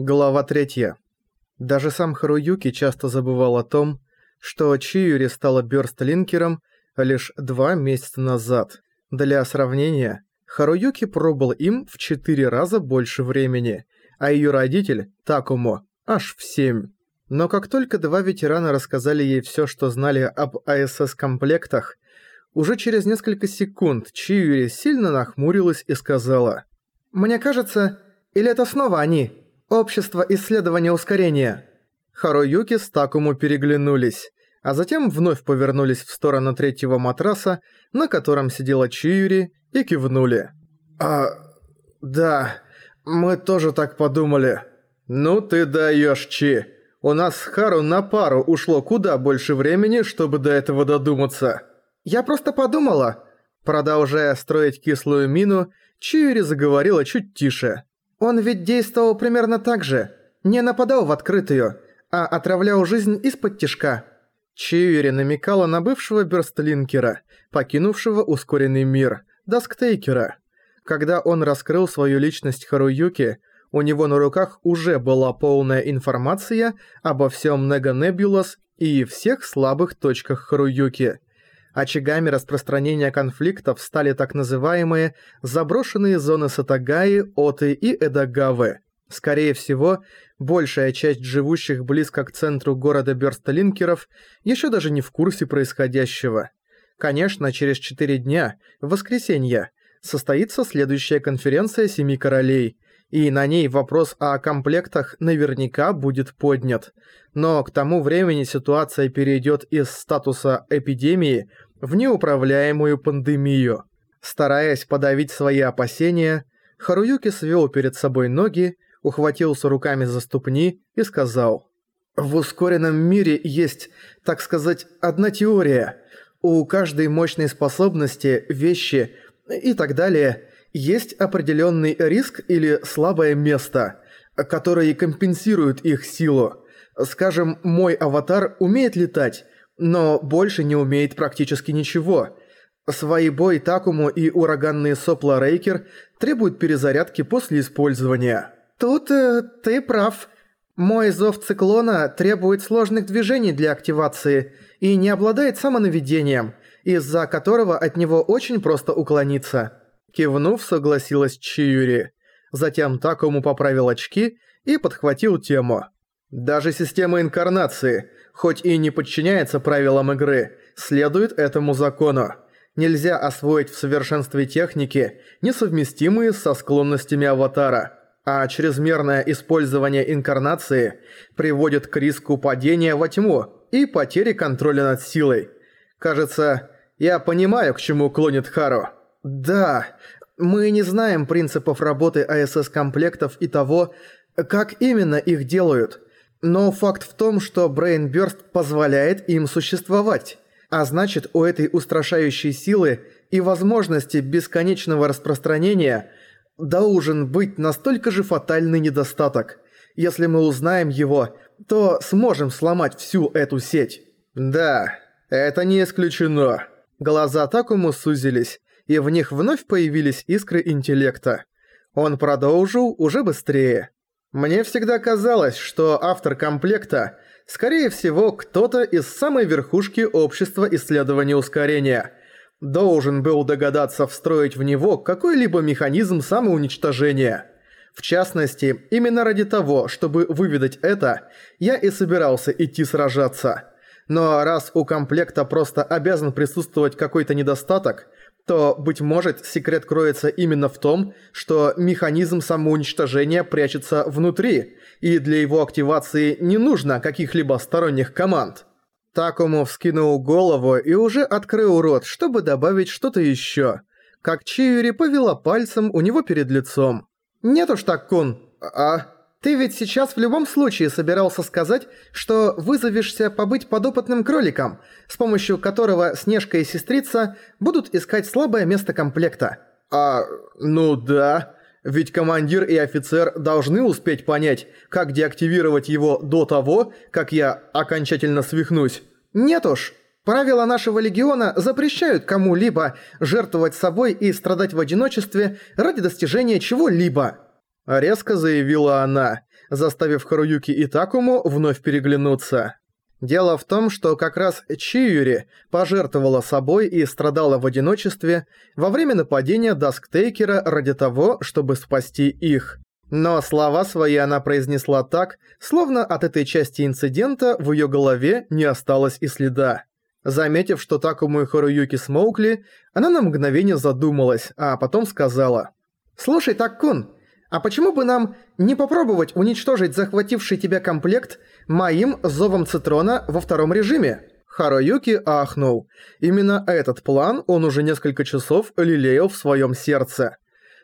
Глава 3. Даже сам Харуюки часто забывал о том, что Чиюри стала бёрстлинкером лишь два месяца назад. Для сравнения, Харуюки пробыл им в четыре раза больше времени, а её родитель, Такумо, аж в семь. Но как только два ветерана рассказали ей всё, что знали об АСС-комплектах, уже через несколько секунд Чиюри сильно нахмурилась и сказала «Мне кажется, или это снова они?» Общество исследования ускорения. Харуюки с Такому переглянулись, а затем вновь повернулись в сторону третьего матраса, на котором сидела Чиюри, и кивнули. «А... да, мы тоже так подумали». «Ну ты даешь, Чи. У нас с Хару на пару ушло куда больше времени, чтобы до этого додуматься». «Я просто подумала». Продолжая строить кислую мину, Чиюри заговорила чуть тише. Он ведь действовал примерно так же. Не нападал в открытую, а отравлял жизнь из-под тишка. Чиури намекала на бывшего Бёрстлинкера, покинувшего ускоренный мир, Дасктейкера. Когда он раскрыл свою личность Харуюки, у него на руках уже была полная информация обо всем Нега Небулас и всех слабых точках Харуюки – Очагами распространения конфликтов стали так называемые заброшенные зоны Сатагаи, Оты и Эдагавы. Скорее всего, большая часть живущих близко к центру города Бёрсталинкеров еще даже не в курсе происходящего. Конечно, через четыре дня, в воскресенье, состоится следующая конференция Семи Королей, и на ней вопрос о комплектах наверняка будет поднят. Но к тому времени ситуация перейдет из статуса эпидемии в неуправляемую пандемию. Стараясь подавить свои опасения, Харуюки свел перед собой ноги, ухватился руками за ступни и сказал «В ускоренном мире есть, так сказать, одна теория. У каждой мощной способности, вещи и так далее есть определенный риск или слабое место, которые компенсируют их силу. Скажем, мой аватар умеет летать, но больше не умеет практически ничего. Свои бой Такому и ураганные сопла Рейкер требуют перезарядки после использования. Тут э, ты прав. Мой зов циклона требует сложных движений для активации и не обладает самонаведением, из-за которого от него очень просто уклониться. Кивнув, согласилась Чиюри. Затем Такому поправил очки и подхватил тему. Даже система инкарнации, хоть и не подчиняется правилам игры, следует этому закону. Нельзя освоить в совершенстве техники, несовместимые со склонностями аватара, а чрезмерное использование инкарнации приводит к риску падения во тьму и потери контроля над силой. Кажется, я понимаю, к чему клонит Хару. Да, мы не знаем принципов работы АСС-комплектов и того, как именно их делают – но факт в том, что Брейнбёрст позволяет им существовать. А значит, у этой устрашающей силы и возможности бесконечного распространения должен быть настолько же фатальный недостаток. Если мы узнаем его, то сможем сломать всю эту сеть. Да, это не исключено. Глаза Такому сузились, и в них вновь появились искры интеллекта. Он продолжил уже быстрее. Мне всегда казалось, что автор комплекта, скорее всего, кто-то из самой верхушки общества исследования ускорения, должен был догадаться встроить в него какой-либо механизм самоуничтожения. В частности, именно ради того, чтобы выведать это, я и собирался идти сражаться. Но раз у комплекта просто обязан присутствовать какой-то недостаток – то, быть может, секрет кроется именно в том, что механизм самоуничтожения прячется внутри, и для его активации не нужно каких-либо сторонних команд. Такому вскинул голову и уже открыл рот, чтобы добавить что-то еще. Как Чиури повела пальцем у него перед лицом. «Нет уж так, Кун. А...» Ты ведь сейчас в любом случае собирался сказать, что вызовешься побыть подопытным кроликом, с помощью которого Снежка и Сестрица будут искать слабое место комплекта. А, ну да. Ведь командир и офицер должны успеть понять, как деактивировать его до того, как я окончательно свихнусь. Нет уж. Правила нашего легиона запрещают кому-либо жертвовать собой и страдать в одиночестве ради достижения чего-либо. Резко заявила она. заставив Харуюки и Такому вновь переглянуться. Дело в том, что как раз Чиюри пожертвовала собой и страдала в одиночестве во время нападения Дасктейкера ради того, чтобы спасти их. Но слова свои она произнесла так, словно от этой части инцидента в её голове не осталось и следа. Заметив, что Такому и Харуюки смолкли, она на мгновение задумалась, а потом сказала. «Слушай, Таккун, а почему бы нам не попробовать уничтожить захвативший тебя комплект моим зовом Цитрона во втором режиме?» Харуюки ахнул. Именно этот план он уже несколько часов лелеял в своем сердце.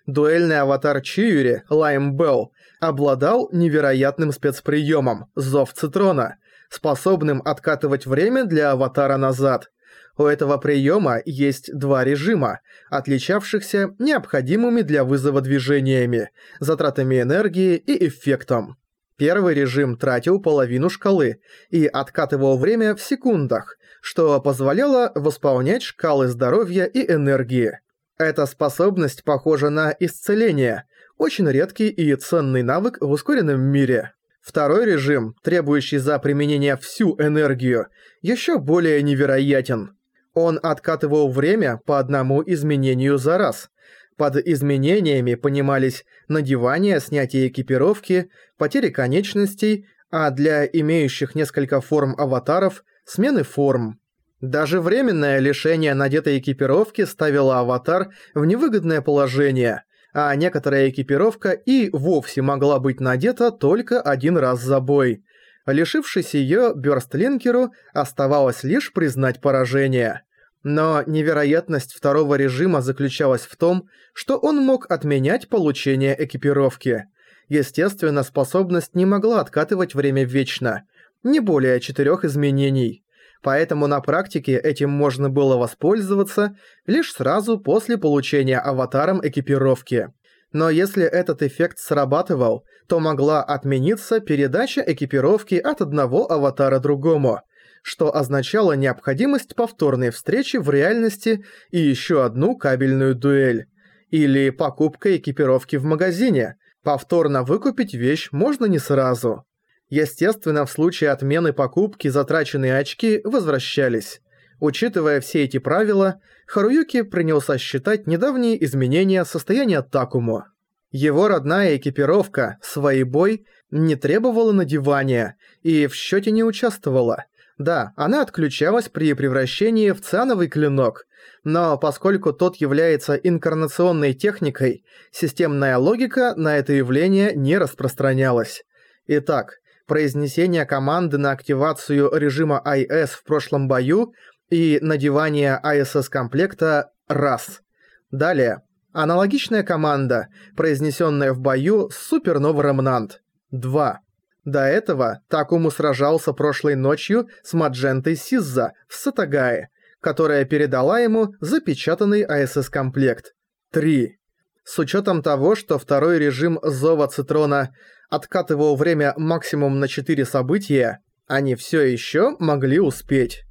Дуэльный аватар Чиури, Лайм Белл, обладал невероятным спецприемом «Зов Цитрона», способным откатывать время для аватара назад. У этого приема есть два режима, отличавшихся необходимыми для вызова движениями, затратами энергии и эффектом. Первый режим тратил половину шкалы и откатывал время в секундах, что позволяло восполнять шкалы здоровья и энергии. Эта способность похожа на исцеление, очень редкий и ценный навык в ускоренном мире. Второй режим, требующий за применение всю энергию, еще более невероятен. Он откатывал время по одному изменению за раз. Под изменениями понимались надевание, снятие экипировки, потери конечностей, а для имеющих несколько форм аватаров – смены форм. Даже временное лишение надетой экипировки ставило аватар в невыгодное положение, а некоторая экипировка и вовсе могла быть надета только один раз за бой. Лишившись её, Бёрстлинкеру оставалось лишь признать поражение. Но невероятность второго режима заключалась в том, что он мог отменять получение экипировки. Естественно, способность не могла откатывать время вечно. Не более четырёх изменений поэтому на практике этим можно было воспользоваться лишь сразу после получения аватаром экипировки. Но если этот эффект срабатывал, то могла отмениться передача экипировки от одного аватара другому, что означало необходимость повторной встречи в реальности и еще одну кабельную дуэль. Или покупка экипировки в магазине. Повторно выкупить вещь можно не сразу. Естественно, в случае отмены покупки затраченные очки возвращались. Учитывая все эти правила, Харуюки принялся считать недавние изменения состояния Такумо. Его родная экипировка, свой бой, не требовала надевания и в счете не участвовала. Да, она отключалась при превращении в циановый клинок, но поскольку тот является инкарнационной техникой, системная логика на это явление не распространялась. Итак, произнесение команды на активацию режима IS в прошлом бою и надевание ISS-комплекта раз. Далее. Аналогичная команда, произнесенная в бою с Супернова Ремнант 2. До этого Такому сражался прошлой ночью с Маджентой Сизза в Сатагае, которая передала ему запечатанный АСС-комплект. 3. С учетом того, что второй режим Зова Цитрона откатывал время максимум на 4 события, они все еще могли успеть.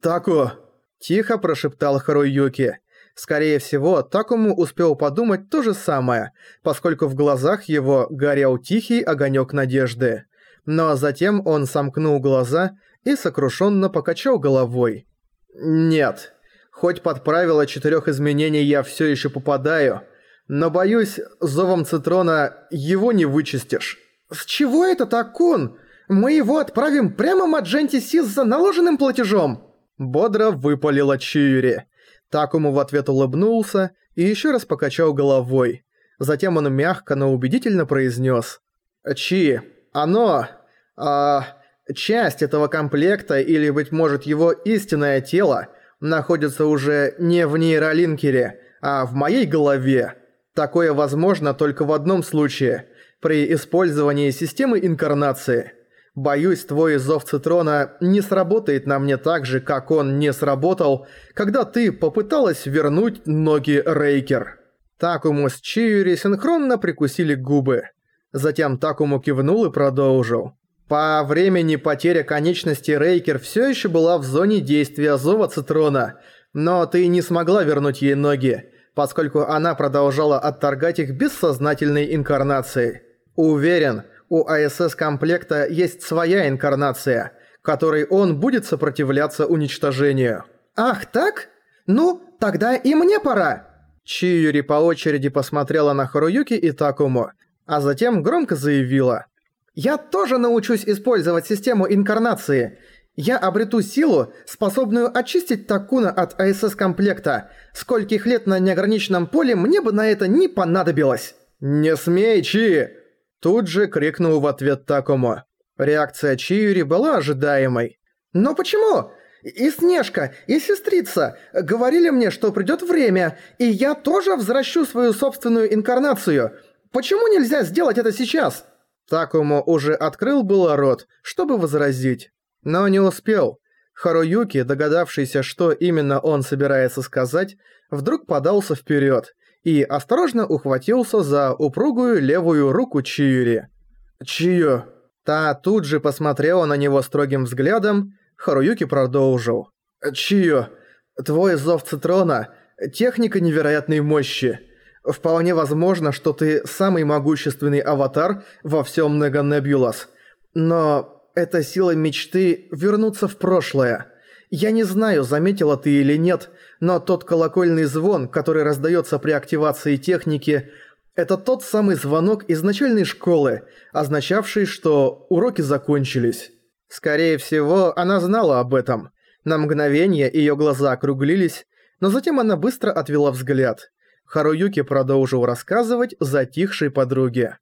«Таку!» – тихо прошептал Харуюки. Скорее всего, Такому успел подумать то же самое, поскольку в глазах его горел тихий огонек надежды. Но затем он сомкнул глаза и сокрушенно покачал головой. «Нет, хоть под правило четырех изменений я все еще попадаю, но, боюсь, зовом Цитрона его не вычистишь. «С чего это так, Кун? Мы его отправим прямо Мадженти Сис за наложенным платежом!» Бодро выпалила Чиури. Такому в ответ улыбнулся и еще раз покачал головой. Затем он мягко, но убедительно произнес: «Чи, оно... а... часть этого комплекта или, быть может, его истинное тело находится уже не в нейролинкере, а в моей голове». Такое возможно только в одном случае – при использовании системы инкарнации. Боюсь, твой зов Цитрона не сработает на мне так же, как он не сработал, когда ты попыталась вернуть ноги Рейкер. Такому с Чиури синхронно прикусили губы. Затем Такому кивнул и продолжил. По времени потеря конечности Рейкер все еще была в зоне действия зова Цитрона, но ты не смогла вернуть ей ноги поскольку она продолжала отторгать их бессознательной инкарнацией. Уверен, У АСС-комплекта есть своя инкарнация, которой он будет сопротивляться уничтожению. Ах так? Ну, тогда и мне пора. Чиюри по очереди посмотрела на Харуюки и Такому, а затем громко заявила. «Я тоже научусь использовать систему инкарнации. Я обрету силу, способную очистить Такуна от АСС-комплекта. Скольких лет на неограниченном поле мне бы на это не понадобилось!» «Не смей, Чи!» Тут же крикнул в ответ Такому. Реакция Чиюри была ожидаемой. «Но почему? И Снежка, и Сестрица говорили мне, что придёт время, и я тоже возвращу свою собственную инкарнацию. Почему нельзя сделать это сейчас?» Такому уже открыл было рот, чтобы возразить но не успел. Харуюки, догадавшийся, что именно он собирается сказать, вдруг подался вперед и осторожно ухватился за упругую левую руку Чиюри. «Чию!» Та тут же посмотрела на него строгим взглядом, Харуюки продолжил. «Чию, твой зов Цитрона – техника невероятной мощи. Вполне возможно, что ты самый могущественный аватар во всем Неганебулас. Но это сила мечты вернуться в прошлое. Я не знаю, заметила ты или нет, но тот колокольный звон, который раздается при активации техники, это тот самый звонок из начальной школы, означавший, что уроки закончились. Скорее всего, она знала об этом. На мгновение ее глаза округлились, но затем она быстро отвела взгляд. Харуюки продолжил рассказывать затихшей подруге.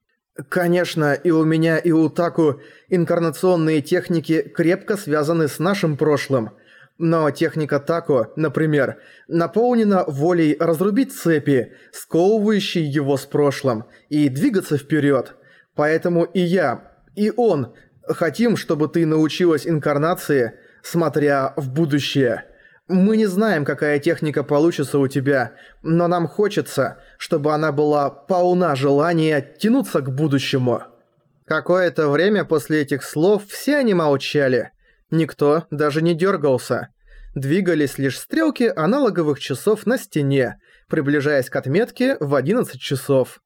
Конечно, и у меня, и у Таку инкарнационные техники крепко связаны с нашим прошлым. Но техника Таку, например, наполнена волей разрубить цепи, сковывающие его с прошлым, и двигаться вперед. Поэтому и я, и он хотим, чтобы ты научилась инкарнации, смотря в будущее. Мы не знаем, какая техника получится у тебя, но нам хочется, чтобы она была полна желания тянуться к будущему». Какое-то время после этих слов все они молчали. Никто даже не дергался. Двигались лишь стрелки аналоговых часов на стене, приближаясь к отметке в 11 часов.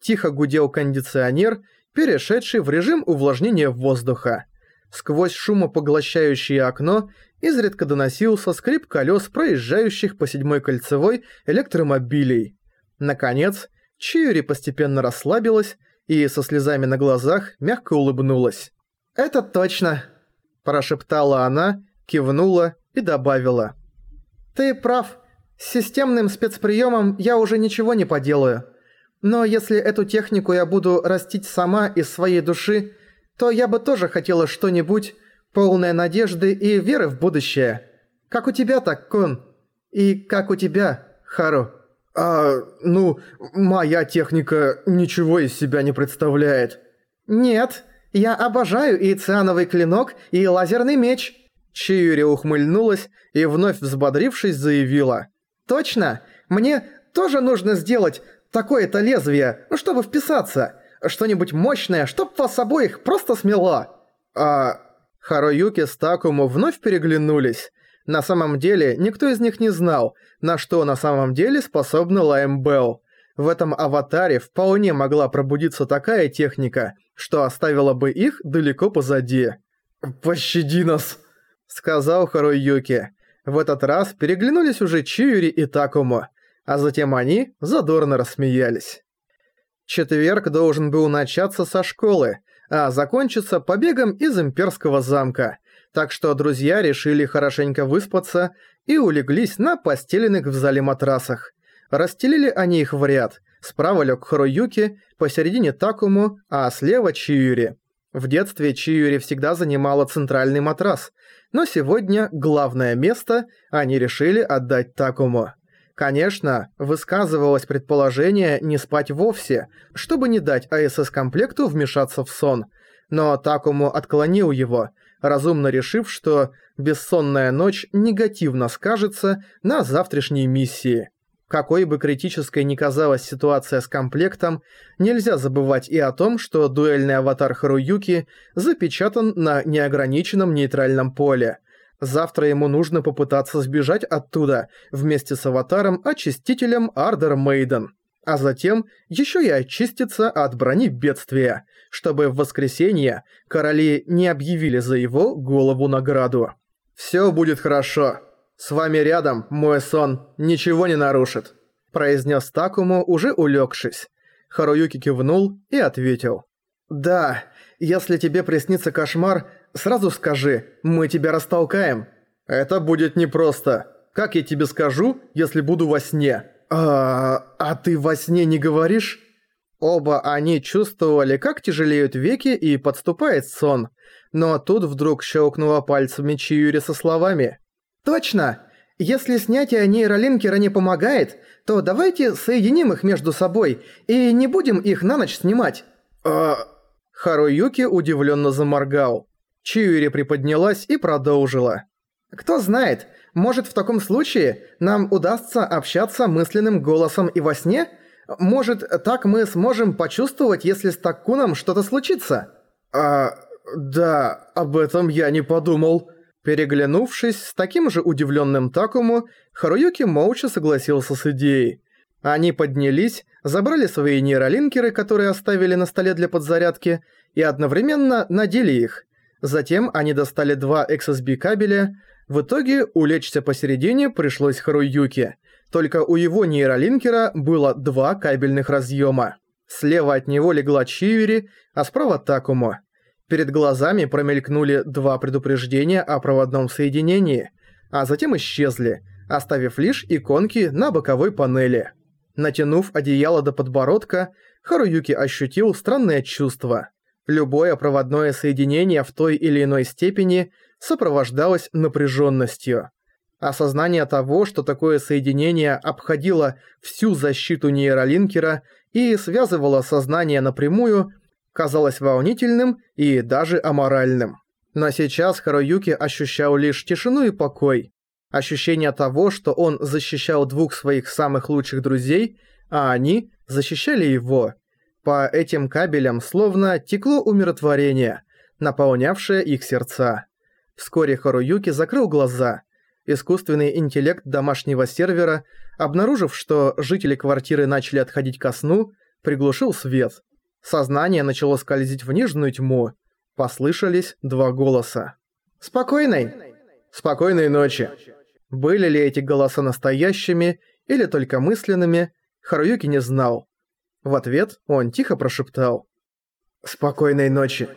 Тихо гудел кондиционер, перешедший в режим увлажнения воздуха. Сквозь шумопоглощающее окно изредка доносился скрип колес проезжающих по седьмой кольцевой электромобилей. Наконец, Чиури постепенно расслабилась и со слезами на глазах мягко улыбнулась. «Это точно!» – прошептала она, кивнула и добавила. «Ты прав. С системным спецприемом я уже ничего не поделаю. Но если эту технику я буду растить сама из своей души, то я бы тоже хотела что-нибудь, полное надежды и веры в будущее. Как у тебя так, Кун? И как у тебя, Хару? А, ну, моя техника ничего из себя не представляет. Нет, я обожаю и циановый клинок, и лазерный меч. Чиюри ухмыльнулась и вновь взбодрившись заявила. Точно, мне тоже нужно сделать такое-то лезвие, чтобы вписаться. Что-нибудь мощное, чтоб вас обоих просто смело. А... Харуюки с Такому вновь переглянулись. На самом деле, никто из них не знал, на что на самом деле способна Лайм Белл. В этом аватаре вполне могла пробудиться такая техника, что оставила бы их далеко позади. «Пощади нас!» — сказал Харуюки. В этот раз переглянулись уже Чиури и Такому, а затем они задорно рассмеялись. Четверг должен был начаться со школы, а закончиться побегом из имперского замка. Так что друзья решили хорошенько выспаться и улеглись на постеленных в зале матрасах. Расстелили они их в ряд. Справа лег Харуюки, посередине Такому, а слева Чиюри. В детстве Чиюри всегда занимала центральный матрас, но сегодня главное место они решили отдать Такому. Конечно, высказывалось предположение не спать вовсе, чтобы не дать АСС-комплекту вмешаться в сон, но Такому отклонил его, разумно решив, что бессонная ночь негативно скажется на завтрашней миссии. Какой бы критической ни казалась ситуация с комплектом, нельзя забывать и о том, что дуэльный аватар Харуюки запечатан на неограниченном нейтральном поле – Завтра ему нужно попытаться сбежать оттуда вместе с аватаром-очистителем Ардер Мейден. а затем еще и очиститься от брони бедствия, чтобы в воскресенье короли не объявили за его голову награду. «Всё будет хорошо. С вами рядом, мой сон, ничего не нарушит», произнес Такому, уже улегшись. Харуюки кивнул и ответил. «Да, если тебе приснится кошмар, сразу скажи, мы тебя растолкаем». «Это будет непросто. Как я тебе скажу, если буду во сне?» «А, а ты во сне не говоришь?» Оба они чувствовали, как тяжелеют веки и подступает сон. Но тут вдруг щелкнула пальцами Чиюри со словами. «Точно! Если снятие нейролинкера не помогает, то давайте соединим их между собой и не будем их на ночь снимать». «А...» Харуюки удивленно заморгал. Чиюри приподнялась и продолжила. «Кто знает, может в таком случае нам удастся общаться мысленным голосом и во сне? Может, так мы сможем почувствовать, если с Таккуном что-то случится?» «А... да, об этом я не подумал». Переглянувшись с таким же удивленным Такому, Харуюки молча согласился с идеей. Они поднялись, забрали свои нейролинкеры, которые оставили на столе для подзарядки, и одновременно надели их. Затем они достали два XSB кабеля, в итоге улечься посередине пришлось Харуюке. Только у его нейролинкера было два кабельных разъема. Слева от него легла Чиури, а справа Такумо. Перед глазами промелькнули два предупреждения о проводном соединении, а затем исчезли, оставив лишь иконки на боковой панели. Натянув одеяло до подбородка, Харуюки ощутил странное чувство. Любое проводное соединение в той или иной степени сопровождалось напряженностью. Осознание того, что такое соединение обходило всю защиту нейролинкера и связывало сознание напрямую, казалось волнительным и даже аморальным. Но сейчас Харуюки ощущал лишь тишину и покой. Ощущение того, что он защищал двух своих самых лучших друзей, а они защищали его. По этим кабелям словно текло умиротворение, наполнявшее их сердца. Вскоре Харуюки закрыл глаза. Искусственный интеллект домашнего сервера, обнаружив, что жители квартиры начали отходить ко сну, приглушил свет. Сознание начало скользить в нежную тьму. Послышались два голоса. «Спокойной!» «Спокойной ночи!» Были ли эти голоса настоящими или только мысленными, Харуюки не знал. В ответ он тихо прошептал. «Спокойной ночи!»